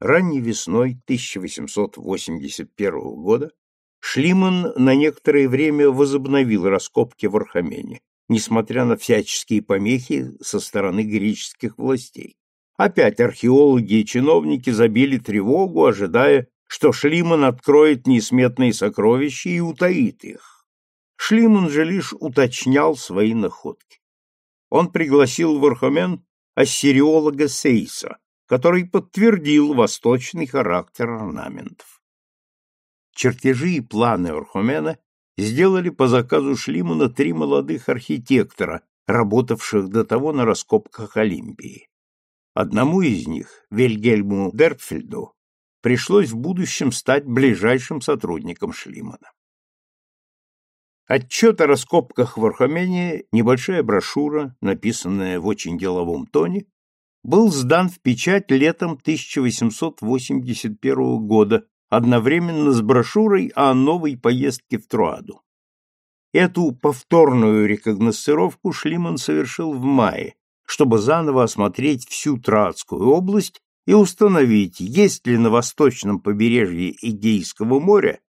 ранней весной 1881 года Шлиман на некоторое время возобновил раскопки в Архамене, несмотря на всяческие помехи со стороны греческих властей. Опять археологи и чиновники забили тревогу, ожидая, что Шлиман откроет несметные сокровища и утаит их. Шлиман же лишь уточнял свои находки. Он пригласил в Архамен ассириолога Сейса, который подтвердил восточный характер орнаментов. Чертежи и планы Орхумена сделали по заказу Шлимана три молодых архитектора, работавших до того на раскопках Олимпии. Одному из них, Вильгельму Дерпфельду, пришлось в будущем стать ближайшим сотрудником Шлимана. Отчет о раскопках в Орхомене – небольшая брошюра, написанная в очень деловом тоне был сдан в печать летом 1881 года одновременно с брошюрой о новой поездке в Труаду. Эту повторную рекогносцировку Шлиман совершил в мае, чтобы заново осмотреть всю Троадскую область и установить, есть ли на восточном побережье Эгейского моря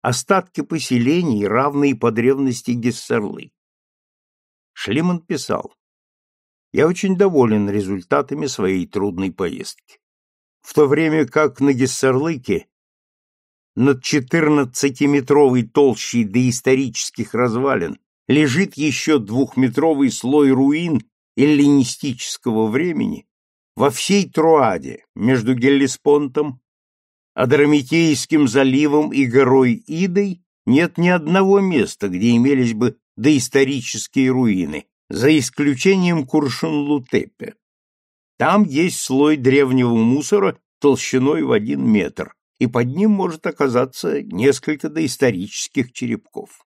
остатки поселений, равные по древности Гессерлы. Шлиман писал, я очень доволен результатами своей трудной поездки. В то время как на Гессерлыке над 14-метровой толщей доисторических развалин лежит еще двухметровый слой руин эллинистического времени, во всей Труаде, между Геллеспонтом, Адрамитейским заливом и горой Идой нет ни одного места, где имелись бы доисторические руины, за исключением Куршин-Лутепе. Там есть слой древнего мусора толщиной в один метр, и под ним может оказаться несколько доисторических черепков.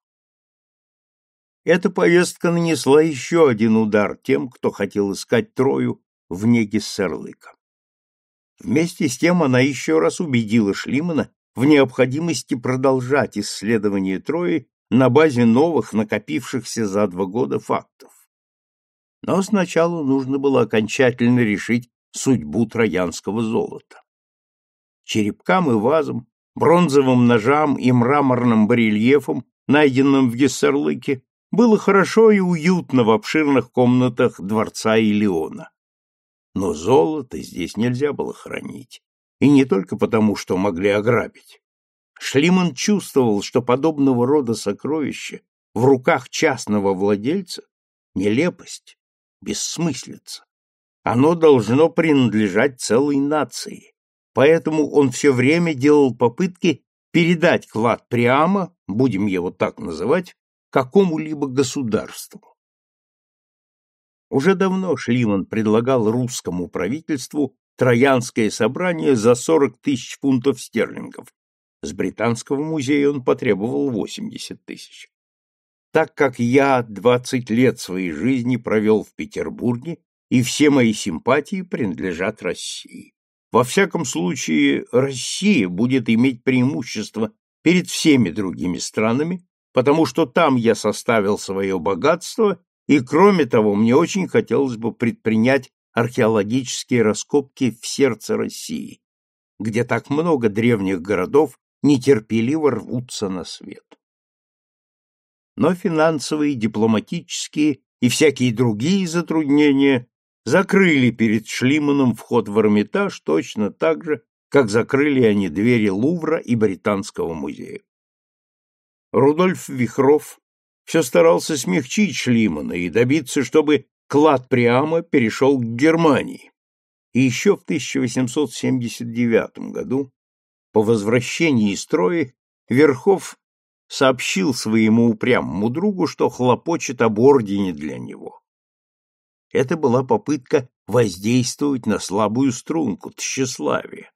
Эта повестка нанесла еще один удар тем, кто хотел искать Трою в Негиссерлыка. Вместе с тем она еще раз убедила Шлимана в необходимости продолжать исследование Трои на базе новых, накопившихся за два года фактов. Но сначала нужно было окончательно решить судьбу троянского золота. Черепкам и вазам, бронзовым ножам и мраморным барельефам, найденным в Гессерлыке, было хорошо и уютно в обширных комнатах дворца Илеона. Но золото здесь нельзя было хранить, и не только потому, что могли ограбить. Шлиман чувствовал, что подобного рода сокровища в руках частного владельца — нелепость, бессмыслица. Оно должно принадлежать целой нации. Поэтому он все время делал попытки передать клад Приама, будем его так называть, какому-либо государству. Уже давно Шлиман предлагал русскому правительству Троянское собрание за 40 тысяч фунтов стерлингов. С Британского музея он потребовал 80 тысяч так как я двадцать лет своей жизни провел в Петербурге, и все мои симпатии принадлежат России. Во всяком случае, Россия будет иметь преимущество перед всеми другими странами, потому что там я составил свое богатство, и, кроме того, мне очень хотелось бы предпринять археологические раскопки в сердце России, где так много древних городов нетерпеливо рвутся на свет но финансовые, дипломатические и всякие другие затруднения закрыли перед Шлиманом вход в Эрмитаж точно так же, как закрыли они двери Лувра и Британского музея. Рудольф Вихров все старался смягчить Шлимана и добиться, чтобы клад Приама перешел к Германии. И еще в 1879 году, по возвращении из строя, Верхов сообщил своему упрямому другу, что хлопочет об ордене для него. Это была попытка воздействовать на слабую струнку тщеславия.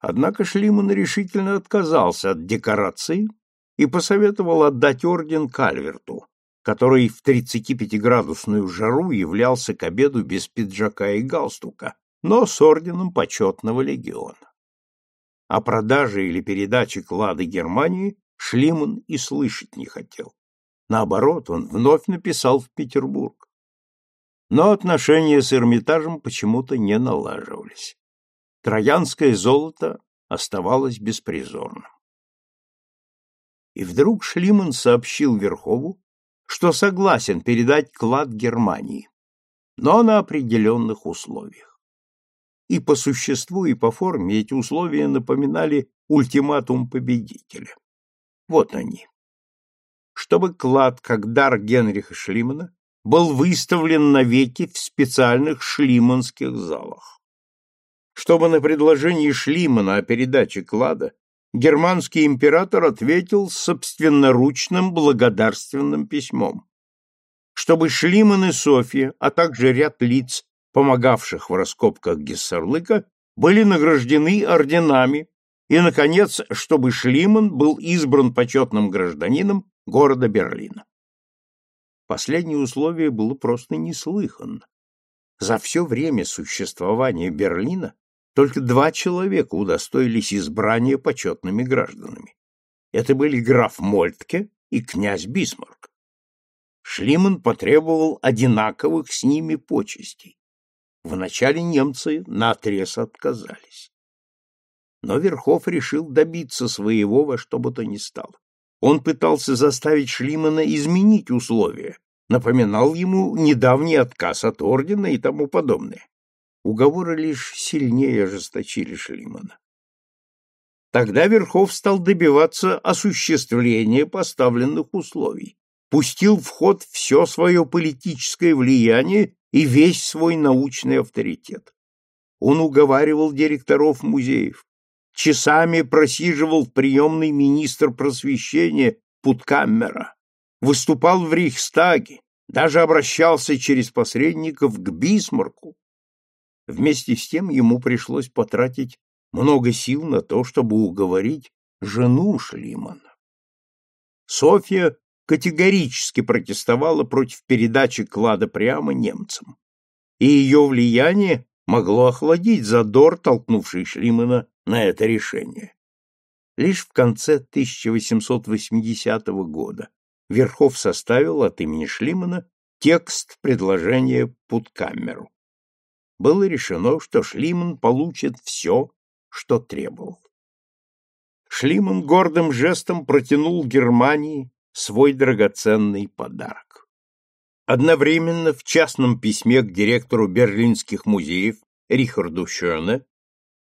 Однако Шлиман решительно отказался от декораций и посоветовал отдать орден Кальверту, который в 35-градусную жару являлся к обеду без пиджака и галстука, но с орденом почетного легиона. О продаже или передаче клада Германии Шлиман и слышать не хотел. Наоборот, он вновь написал в Петербург. Но отношения с Эрмитажем почему-то не налаживались. Троянское золото оставалось беспризорным. И вдруг Шлиман сообщил Верхову, что согласен передать клад Германии, но на определенных условиях. И по существу, и по форме эти условия напоминали ультиматум победителя. Вот они. Чтобы клад, как дар Генриха Шлимана, был выставлен навеки в специальных шлиманских залах. Чтобы на предложение Шлимана о передаче клада германский император ответил собственноручным благодарственным письмом. Чтобы Шлиман и Софья, а также ряд лиц, помогавших в раскопках Гессерлыка, были награждены орденами, и, наконец, чтобы Шлиман был избран почетным гражданином города Берлина. Последнее условие было просто неслыханно. За все время существования Берлина только два человека удостоились избрания почетными гражданами. Это были граф Мольтке и князь Бисмарк. Шлиман потребовал одинаковых с ними почестей. Вначале немцы наотрез отказались но Верхов решил добиться своего во что бы то ни стало. Он пытался заставить Шлимана изменить условия, напоминал ему недавний отказ от ордена и тому подобное. Уговоры лишь сильнее ожесточили Шлимана. Тогда Верхов стал добиваться осуществления поставленных условий, пустил в ход все свое политическое влияние и весь свой научный авторитет. Он уговаривал директоров музеев, часами просиживал приемный министр просвещения Путкаммера, выступал в Рейхстаге, даже обращался через посредников к Бисмарку. Вместе с тем ему пришлось потратить много сил на то, чтобы уговорить жену Шлимана. Софья категорически протестовала против передачи клада прямо немцам, и ее влияние могло охладить задор, толкнувший Шримана на это решение. Лишь в конце 1880 года Верхов составил от имени Шлимана текст предложения Путкамеру. Было решено, что Шлиман получит все, что требовал. Шлиман гордым жестом протянул Германии свой драгоценный подарок. Одновременно в частном письме к директору берлинских музеев Рихарду Шёне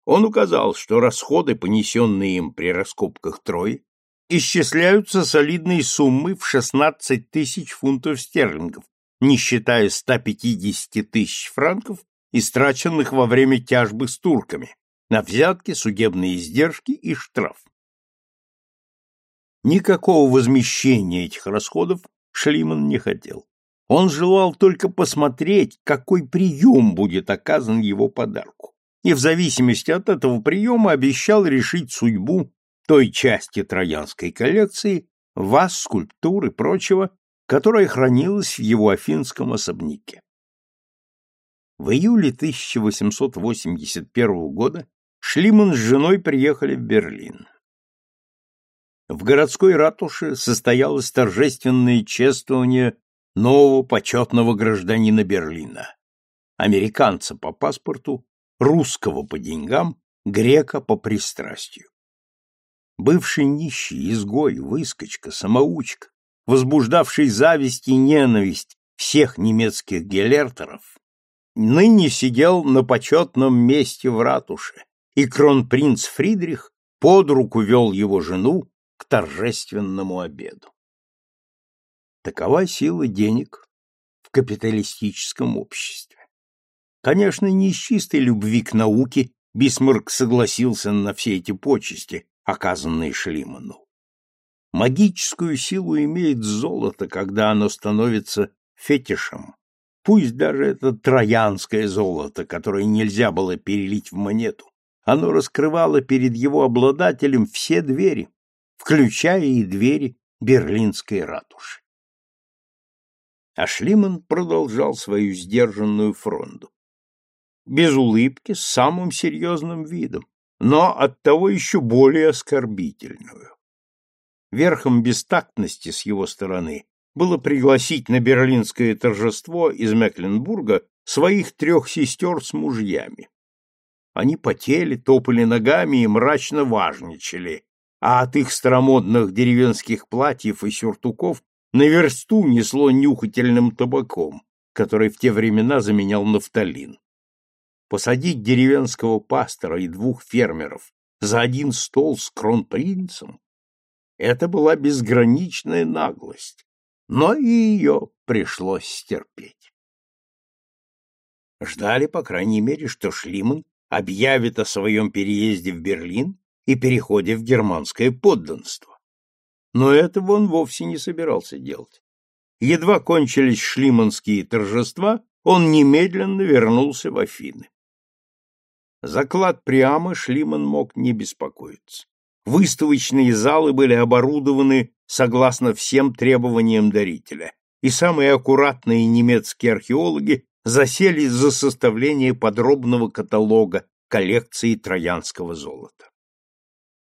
он указал, что расходы, понесенные им при раскопках Трои, исчисляются солидной суммы в 16 тысяч фунтов стерлингов, не считая 150 тысяч франков, истраченных во время тяжбы с турками, на взятки, судебные издержки и штраф. Никакого возмещения этих расходов Шлиман не хотел. Он желал только посмотреть, какой прием будет оказан его подарку, и в зависимости от этого приема обещал решить судьбу той части троянской коллекции, вас, скульптур и прочего, которая хранилась в его афинском особняке. В июле 1881 года Шлиман с женой приехали в Берлин. В городской ратуше состоялось торжественное чествование нового почетного гражданина Берлина, американца по паспорту, русского по деньгам, грека по пристрастию. Бывший нищий, изгой, выскочка, самоучка, возбуждавший зависть и ненависть всех немецких гелертеров, ныне сидел на почетном месте в ратуше, и кронпринц Фридрих под руку вел его жену к торжественному обеду. Такова сила денег в капиталистическом обществе. Конечно, не из чистой любви к науке Бисмарк согласился на все эти почести, оказанные Шлиману. Магическую силу имеет золото, когда оно становится фетишем. Пусть даже это троянское золото, которое нельзя было перелить в монету, оно раскрывало перед его обладателем все двери, включая и двери Берлинской ратуши а Шлиман продолжал свою сдержанную фронду. Без улыбки, с самым серьезным видом, но оттого еще более оскорбительную. Верхом бестактности с его стороны было пригласить на берлинское торжество из Мекленбурга своих трех сестер с мужьями. Они потели, топали ногами и мрачно важничали, а от их старомодных деревенских платьев и сюртуков на версту несло нюхательным табаком, который в те времена заменял нафталин. Посадить деревенского пастора и двух фермеров за один стол с кронпринцем — это была безграничная наглость, но и ее пришлось стерпеть. Ждали, по крайней мере, что Шлиман объявит о своем переезде в Берлин и переходе в германское подданство. Но этого он вовсе не собирался делать. Едва кончились шлиманские торжества, он немедленно вернулся в Афины. Заклад Приама Шлиман мог не беспокоиться. Выставочные залы были оборудованы согласно всем требованиям дарителя, и самые аккуратные немецкие археологи засели за составление подробного каталога коллекции троянского золота.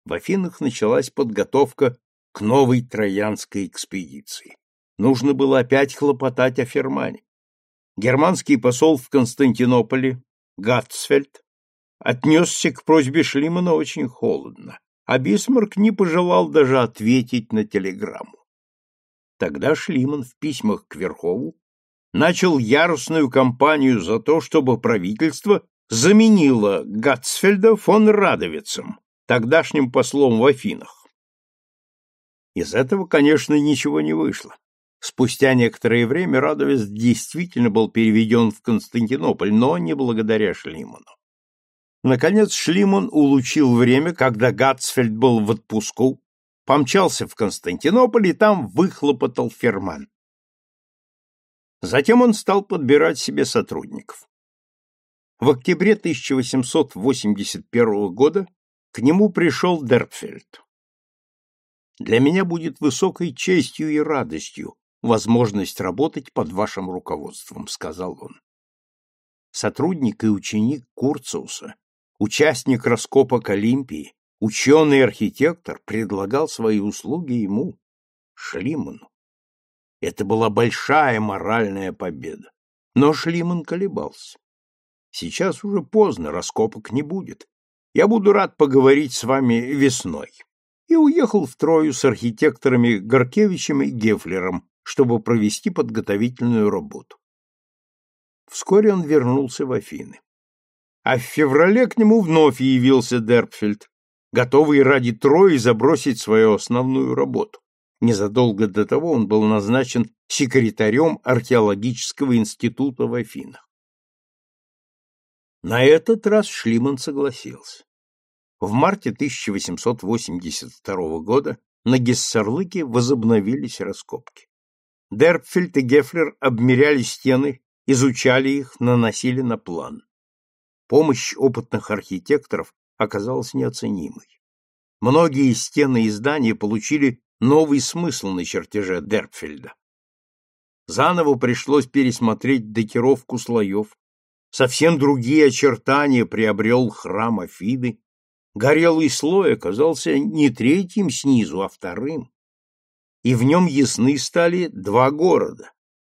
В Афинах началась подготовка к новой троянской экспедиции. Нужно было опять хлопотать о Фермане. Германский посол в Константинополе, Гатцфельд, отнесся к просьбе Шлимана очень холодно, а Бисмарк не пожелал даже ответить на телеграмму. Тогда Шлиман в письмах к Верхову начал яростную кампанию за то, чтобы правительство заменило Гатцфельда фон Радовицем, тогдашним послом в Афинах. Из этого, конечно, ничего не вышло. Спустя некоторое время Радовец действительно был переведен в Константинополь, но не благодаря Шлиману. Наконец Шлиман улучил время, когда Гатцфельд был в отпуску, помчался в Константинополь и там выхлопотал ферман. Затем он стал подбирать себе сотрудников. В октябре 1881 года к нему пришел Дертфельд. Для меня будет высокой честью и радостью возможность работать под вашим руководством, сказал он. Сотрудник и ученик Курцуса, участник раскопок Олимпии, ученый архитектор предлагал свои услуги ему, Шлиману. Это была большая моральная победа. Но Шлиман колебался. Сейчас уже поздно, раскопок не будет. Я буду рад поговорить с вами весной и уехал в Трою с архитекторами Горкевичем и Гефлером, чтобы провести подготовительную работу. Вскоре он вернулся в Афины. А в феврале к нему вновь явился Дерпфельд, готовый ради Трои забросить свою основную работу. Незадолго до того он был назначен секретарем археологического института в Афинах. На этот раз Шлиман согласился. В марте 1882 года на Гессерлыке возобновились раскопки. Дерпфельд и Гефлер обмеряли стены, изучали их, наносили на план. Помощь опытных архитекторов оказалась неоценимой. Многие стены и здания получили новый смысл на чертеже Дерпфельда. Заново пришлось пересмотреть датировку слоев, совсем другие очертания приобрел храм Афиды, Горелый слой оказался не третьим снизу, а вторым. И в нем ясны стали два города.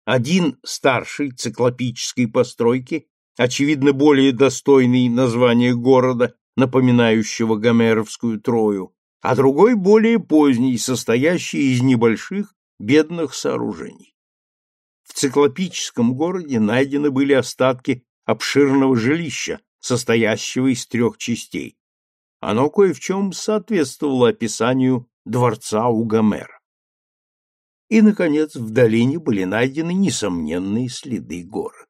Один старший циклопической постройки, очевидно более достойный названия города, напоминающего гомеровскую Трою, а другой более поздний, состоящий из небольших бедных сооружений. В циклопическом городе найдены были остатки обширного жилища, состоящего из трех частей оно кое в чем соответствовало описанию дворца у Гомера. И, наконец, в долине были найдены несомненные следы города.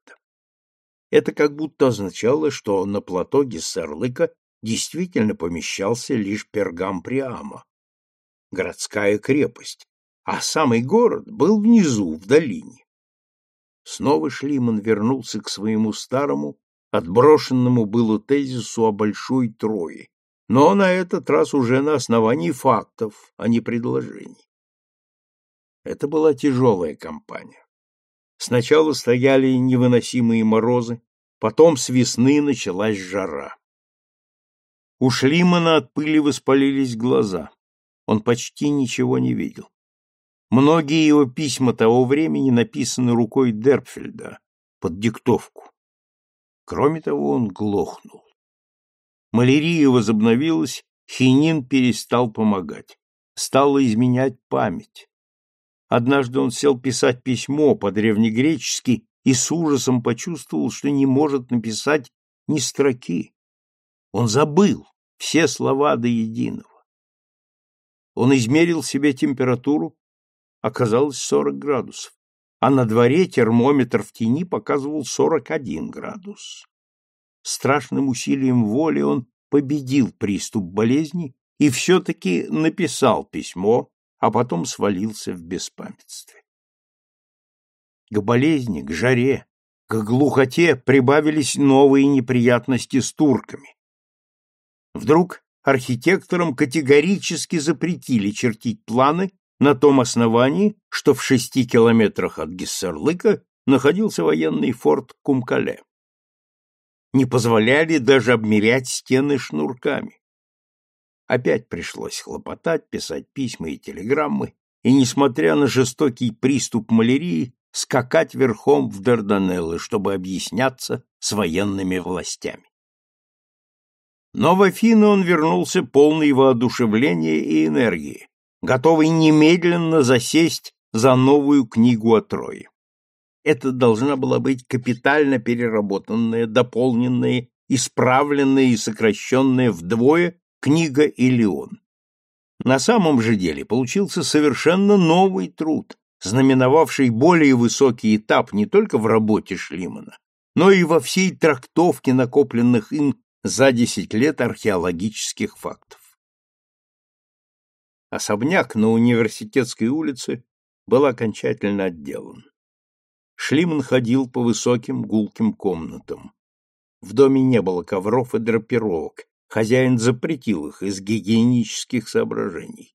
Это как будто означало, что на плато Гессерлыка действительно помещался лишь пергам Приама, городская крепость, а самый город был внизу, в долине. Снова Шлиман вернулся к своему старому, отброшенному было тезису о Большой Трое, но на этот раз уже на основании фактов, а не предложений. Это была тяжелая кампания. Сначала стояли невыносимые морозы, потом с весны началась жара. У Шлимана от пыли воспалились глаза. Он почти ничего не видел. Многие его письма того времени написаны рукой Дерпфельда под диктовку. Кроме того, он глохнул. Малярия возобновилась, Хинин перестал помогать. Стала изменять память. Однажды он сел писать письмо по-древнегречески и с ужасом почувствовал, что не может написать ни строки. Он забыл все слова до единого. Он измерил себе температуру, оказалось 40 градусов, а на дворе термометр в тени показывал 41 градус страшным усилием воли он победил приступ болезни и все-таки написал письмо, а потом свалился в беспамятстве. К болезни, к жаре, к глухоте прибавились новые неприятности с турками. Вдруг архитекторам категорически запретили чертить планы на том основании, что в шести километрах от Гессерлыка находился военный форт Кумкале не позволяли даже обмерять стены шнурками. Опять пришлось хлопотать, писать письма и телеграммы, и, несмотря на жестокий приступ малярии, скакать верхом в Дарданеллы, чтобы объясняться с военными властями. Но в Афины он вернулся полный воодушевления и энергии, готовый немедленно засесть за новую книгу о Трое это должна была быть капитально переработанная, дополненная, исправленная и сокращенная вдвое книга «Илион». На самом же деле получился совершенно новый труд, знаменовавший более высокий этап не только в работе Шлимана, но и во всей трактовке накопленных им за десять лет археологических фактов. Особняк на университетской улице был окончательно отделан. Шлиман ходил по высоким гулким комнатам. В доме не было ковров и драпировок, хозяин запретил их из гигиенических соображений.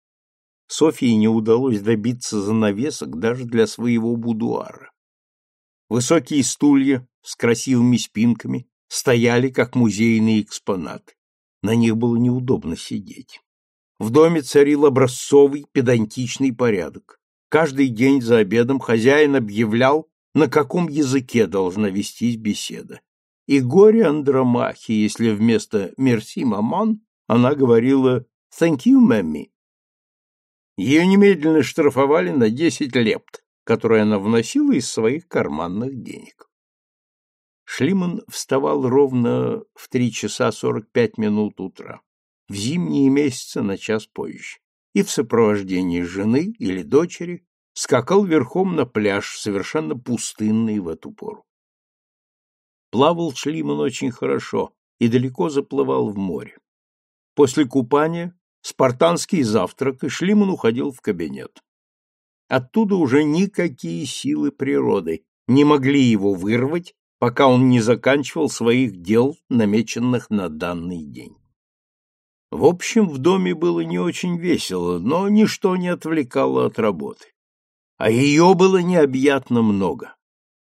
Софии не удалось добиться занавесок даже для своего будуара. Высокие стулья с красивыми спинками стояли как музейные экспонаты. На них было неудобно сидеть. В доме царил образцовый педантичный порядок. Каждый день за обедом хозяин объявлял, на каком языке должна вестись беседа. И горе Андромахи, если вместо «мерси, маман» она говорила «thank you, мэмми». Ее немедленно штрафовали на 10 лепт, которые она вносила из своих карманных денег. Шлиман вставал ровно в 3 часа 45 минут утра, в зимние месяцы на час позже, и в сопровождении жены или дочери скакал верхом на пляж, совершенно пустынный в эту пору. Плавал Шлиман очень хорошо и далеко заплывал в море. После купания спартанский завтрак, и Шлиман уходил в кабинет. Оттуда уже никакие силы природы не могли его вырвать, пока он не заканчивал своих дел, намеченных на данный день. В общем, в доме было не очень весело, но ничто не отвлекало от работы а ее было необъятно много.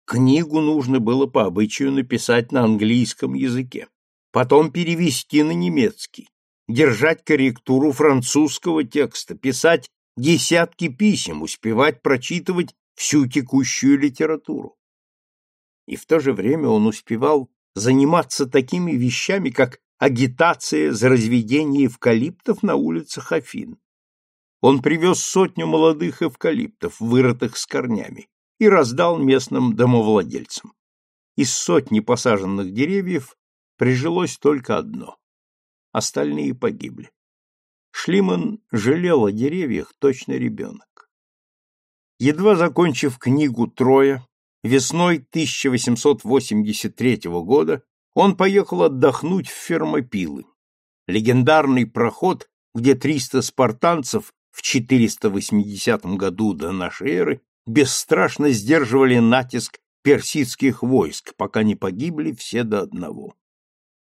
Книгу нужно было по обычаю написать на английском языке, потом перевести на немецкий, держать корректуру французского текста, писать десятки писем, успевать прочитывать всю текущую литературу. И в то же время он успевал заниматься такими вещами, как агитация за разведение эвкалиптов на улицах Афин, он привез сотню молодых эвкалиптов, вырытых с корнями, и раздал местным домовладельцам. Из сотни посаженных деревьев прижилось только одно. Остальные погибли. Шлиман жалел о деревьях точно ребенок. Едва закончив книгу «Троя», весной 1883 года он поехал отдохнуть в Фермопилы, легендарный проход, где 300 спартанцев в 480 году до нашей эры бесстрашно сдерживали натиск персидских войск, пока не погибли все до одного.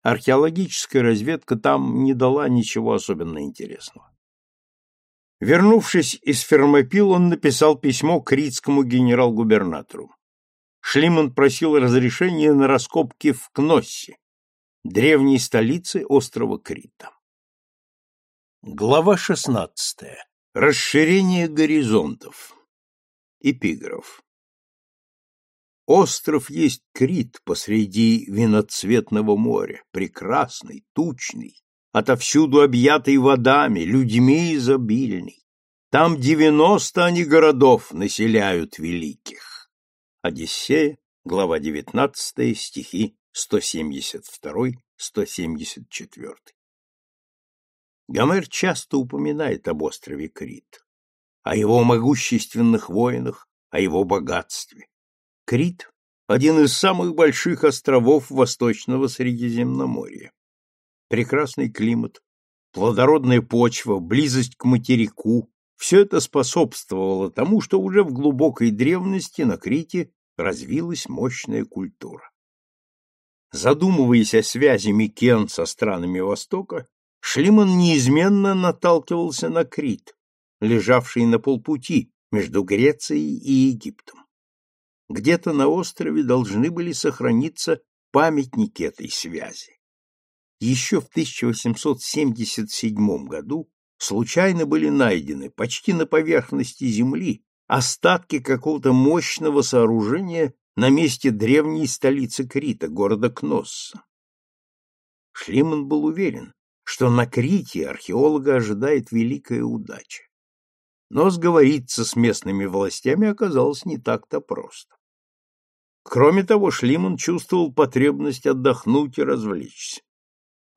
Археологическая разведка там не дала ничего особенно интересного. Вернувшись из Фермопил, он написал письмо критскому генерал-губернатору. Шлиман просил разрешения на раскопки в Кноссе, древней столице острова Крита. Глава 16. Расширение горизонтов. Эпиграф. Остров есть Крит посреди виноцветного моря, прекрасный, тучный, отовсюду объятый водами, людьми изобильный. Там девяносто они городов населяют великих. Одиссея, глава 19, стихи 172-174. Гомер часто упоминает об острове Крит, о его могущественных воинах, о его богатстве. Крит – один из самых больших островов Восточного Средиземноморья. Прекрасный климат, плодородная почва, близость к материку – все это способствовало тому, что уже в глубокой древности на Крите развилась мощная культура. Задумываясь о связи Микен со странами Востока, Шлиман неизменно наталкивался на Крит, лежавший на полпути между Грецией и Египтом. Где-то на острове должны были сохраниться памятники этой связи. Еще в 1877 году случайно были найдены почти на поверхности земли остатки какого-то мощного сооружения на месте древней столицы Крита, города Кносса. Шлиман был уверен, что на Крите археолога ожидает великая удача. Но сговориться с местными властями оказалось не так-то просто. Кроме того, Шлиман чувствовал потребность отдохнуть и развлечься.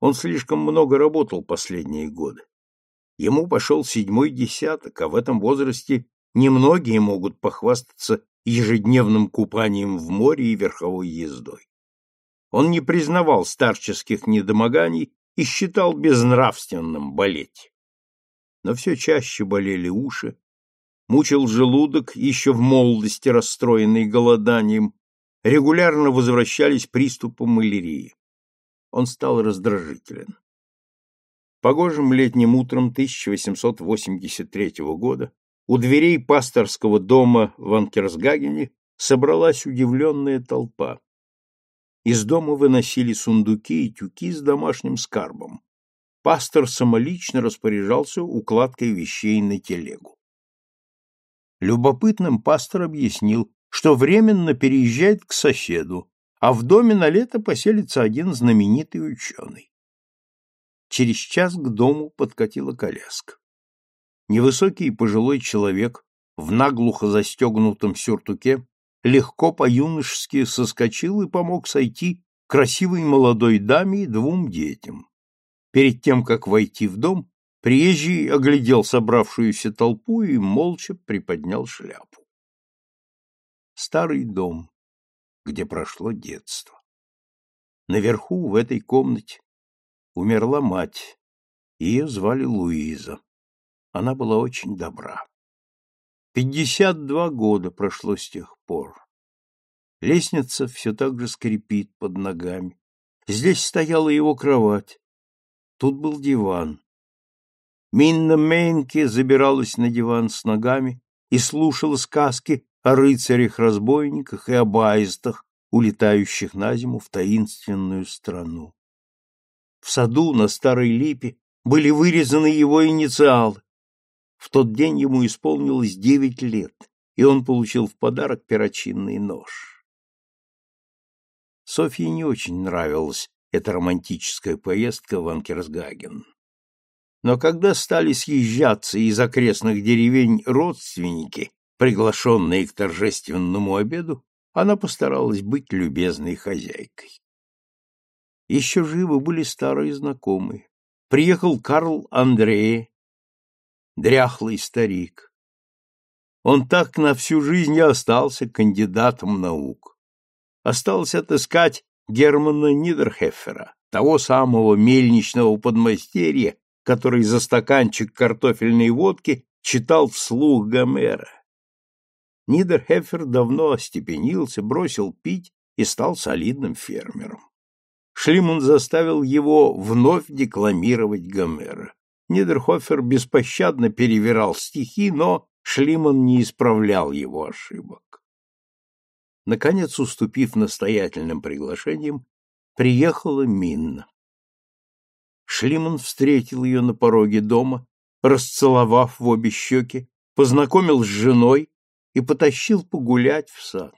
Он слишком много работал последние годы. Ему пошел седьмой десяток, а в этом возрасте немногие могут похвастаться ежедневным купанием в море и верховой ездой. Он не признавал старческих недомоганий и считал безнравственным болеть. Но все чаще болели уши, мучил желудок, еще в молодости расстроенный голоданием, регулярно возвращались приступы малярии. Он стал раздражителен. Погожим летним утром 1883 года у дверей пасторского дома в Анкерсгагене собралась удивленная толпа. Из дома выносили сундуки и тюки с домашним скарбом. Пастор самолично распоряжался укладкой вещей на телегу. Любопытным пастор объяснил, что временно переезжает к соседу, а в доме на лето поселится один знаменитый ученый. Через час к дому подкатила коляска. Невысокий пожилой человек в наглухо застегнутом сюртуке легко по-юношески соскочил и помог сойти красивой молодой даме и двум детям. Перед тем, как войти в дом, приезжий оглядел собравшуюся толпу и молча приподнял шляпу. Старый дом, где прошло детство. Наверху, в этой комнате, умерла мать. Ее звали Луиза. Она была очень добра. Пятьдесят два года прошло с тех пор. Лестница все так же скрипит под ногами. Здесь стояла его кровать. Тут был диван. Минна Мейнке забиралась на диван с ногами и слушала сказки о рыцарях-разбойниках и об аистах, улетающих на зиму в таинственную страну. В саду на старой липе были вырезаны его инициалы. В тот день ему исполнилось девять лет и он получил в подарок перочинный нож. Софье не очень нравилась эта романтическая поездка в Анкерсгаген. Но когда стали съезжаться из окрестных деревень родственники, приглашенные к торжественному обеду, она постаралась быть любезной хозяйкой. Еще живы были старые знакомые. Приехал Карл Андрея, дряхлый старик. Он так на всю жизнь и остался кандидатом наук. остался отыскать Германа Нидерхеффера, того самого мельничного подмастерья, который за стаканчик картофельной водки читал вслух Гомера. Нидерхефер давно остепенился, бросил пить и стал солидным фермером. Шлиман заставил его вновь декламировать Гомера. Нидерхофер беспощадно перевирал стихи, но Шлиман не исправлял его ошибок. Наконец, уступив настоятельным приглашениям, приехала Минна. Шлиман встретил ее на пороге дома, расцеловав в обе щеки, познакомил с женой и потащил погулять в сад.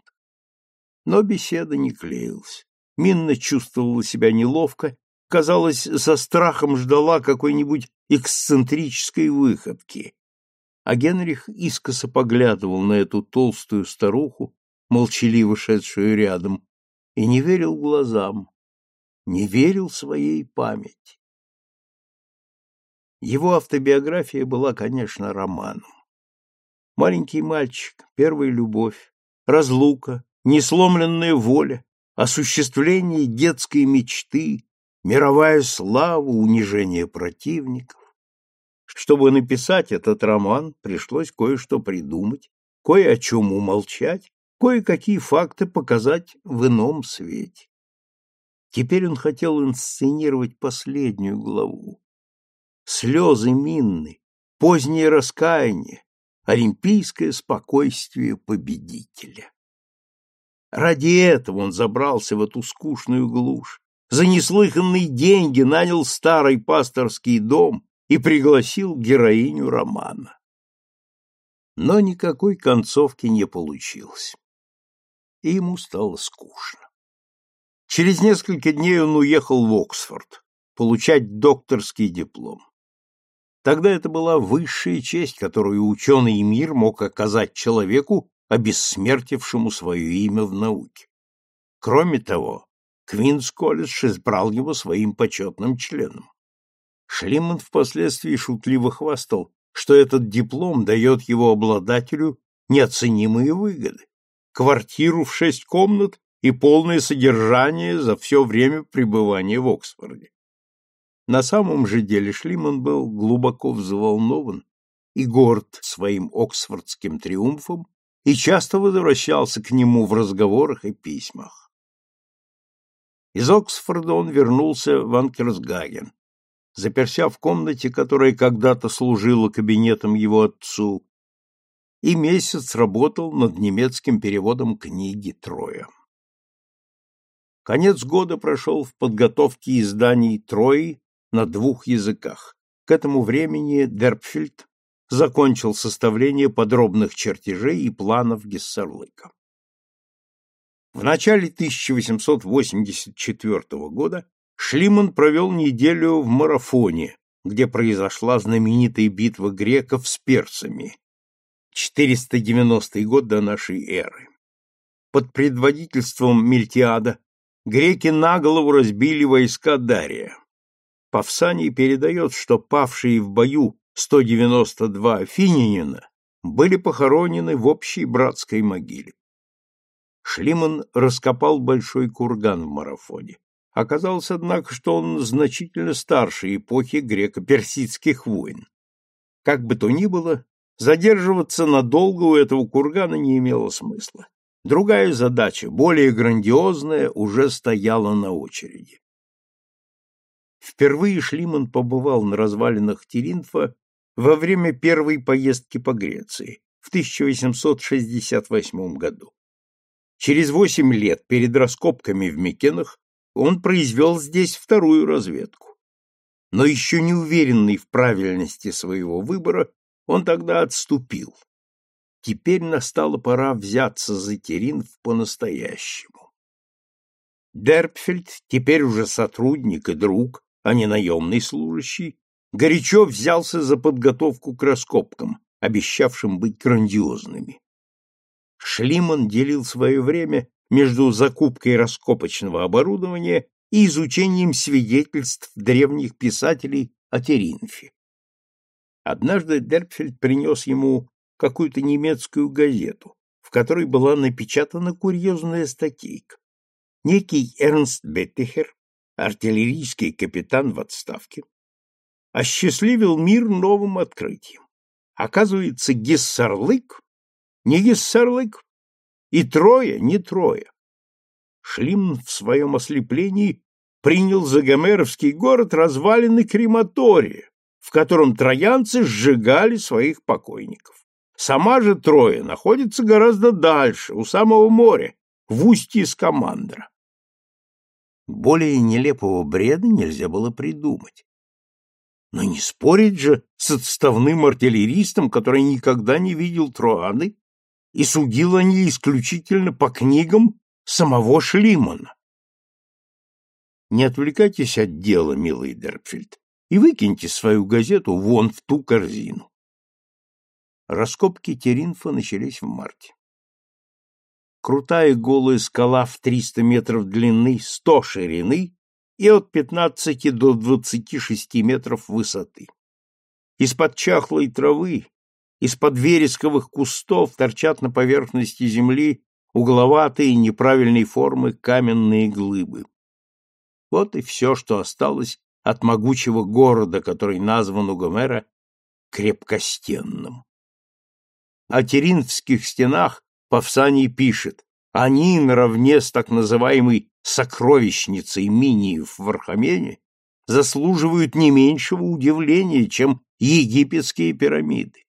Но беседа не клеилась. Минна чувствовала себя неловко, казалось, со страхом ждала какой-нибудь эксцентрической выходки, а Генрих искоса поглядывал на эту толстую старуху, молчаливо шедшую рядом, и не верил глазам, не верил своей памяти. Его автобиография была, конечно, романом. Маленький мальчик, первая любовь, разлука, несломленная воля, осуществление детской мечты, мировая слава, унижение противников. Чтобы написать этот роман, пришлось кое-что придумать, кое о чем умолчать, кое-какие факты показать в ином свете. Теперь он хотел инсценировать последнюю главу. Слезы Минны, позднее раскаяние, олимпийское спокойствие победителя. Ради этого он забрался в эту скучную глушь, за неслыханные деньги нанял старый пасторский дом и пригласил героиню романа. Но никакой концовки не получилось, и ему стало скучно. Через несколько дней он уехал в Оксфорд получать докторский диплом. Тогда это была высшая честь, которую ученый мир мог оказать человеку, обессмертившему свое имя в науке. Кроме того, Квинс колледж избрал его своим почетным членом. Шлиман впоследствии шутливо хвастал, что этот диплом дает его обладателю неоценимые выгоды. Квартиру в шесть комнат и полное содержание за все время пребывания в Оксфорде. На самом же деле Шлиман был глубоко взволнован и горд своим оксфордским триумфом и часто возвращался к нему в разговорах и письмах. Из Оксфорда он вернулся в Анкерсгаген, заперся в комнате, которая когда-то служила кабинетом его отцу, и месяц работал над немецким переводом книги Троя. Конец года прошел в подготовке изданий Трои на двух языках. К этому времени Дерпфельд закончил составление подробных чертежей и планов Гессерлыка. В начале 1884 года Шлиман провел неделю в марафоне, где произошла знаменитая битва греков с перцами, 490 год до нашей эры. Под предводительством Мельтиада греки наголову разбили войска Дария. Павсаний передает, что павшие в бою 192 афинянина были похоронены в общей братской могиле. Шлиман раскопал большой курган в марафоне оказалось, однако, что он значительно старше эпохи греко-персидских войн. Как бы то ни было, задерживаться надолго у этого кургана не имело смысла. Другая задача, более грандиозная, уже стояла на очереди. Впервые Шлиман побывал на развалинах Теринфа во время первой поездки по Греции в 1868 году. Через восемь лет перед раскопками в Микенах он произвел здесь вторую разведку. Но еще не уверенный в правильности своего выбора, он тогда отступил. Теперь настала пора взяться за Теринов по-настоящему. Дерпфельд, теперь уже сотрудник и друг, а не наемный служащий, горячо взялся за подготовку к раскопкам, обещавшим быть грандиозными. Шлиман делил свое время между закупкой и раскопочного оборудования и изучением свидетельств древних писателей о Теринфе. Однажды Дерпфельд принес ему какую-то немецкую газету, в которой была напечатана курьезная статейка. Некий Эрнст Беттихер, артиллерийский капитан в отставке, осчастливил мир новым открытием. Оказывается, Гессарлык, не Гессарлык, и трое не трое. Шлим в своем ослеплении принял за гомеровский город развалины крематория, в котором троянцы сжигали своих покойников. Сама же Троя находится гораздо дальше, у самого моря, в устье Скамандра. Более нелепого бреда нельзя было придумать. Но не спорить же с отставным артиллеристом, который никогда не видел Троаны и судил о ней исключительно по книгам самого Шлимана. Не отвлекайтесь от дела, милый Дерпфельд, и выкиньте свою газету вон в ту корзину. Раскопки Теринфа начались в марте. Крутая голая скала в 300 метров длины, 100 ширины и от 15 до 26 метров высоты. Из-под чахлой травы из-под вересковых кустов торчат на поверхности земли угловатые неправильной формы каменные глыбы. Вот и все, что осталось от могучего города, который назван у Гомера крепкостенным. О Теринских стенах Павсаний пишет, они наравне с так называемой сокровищницей Миниев в Архамене заслуживают не меньшего удивления, чем египетские пирамиды.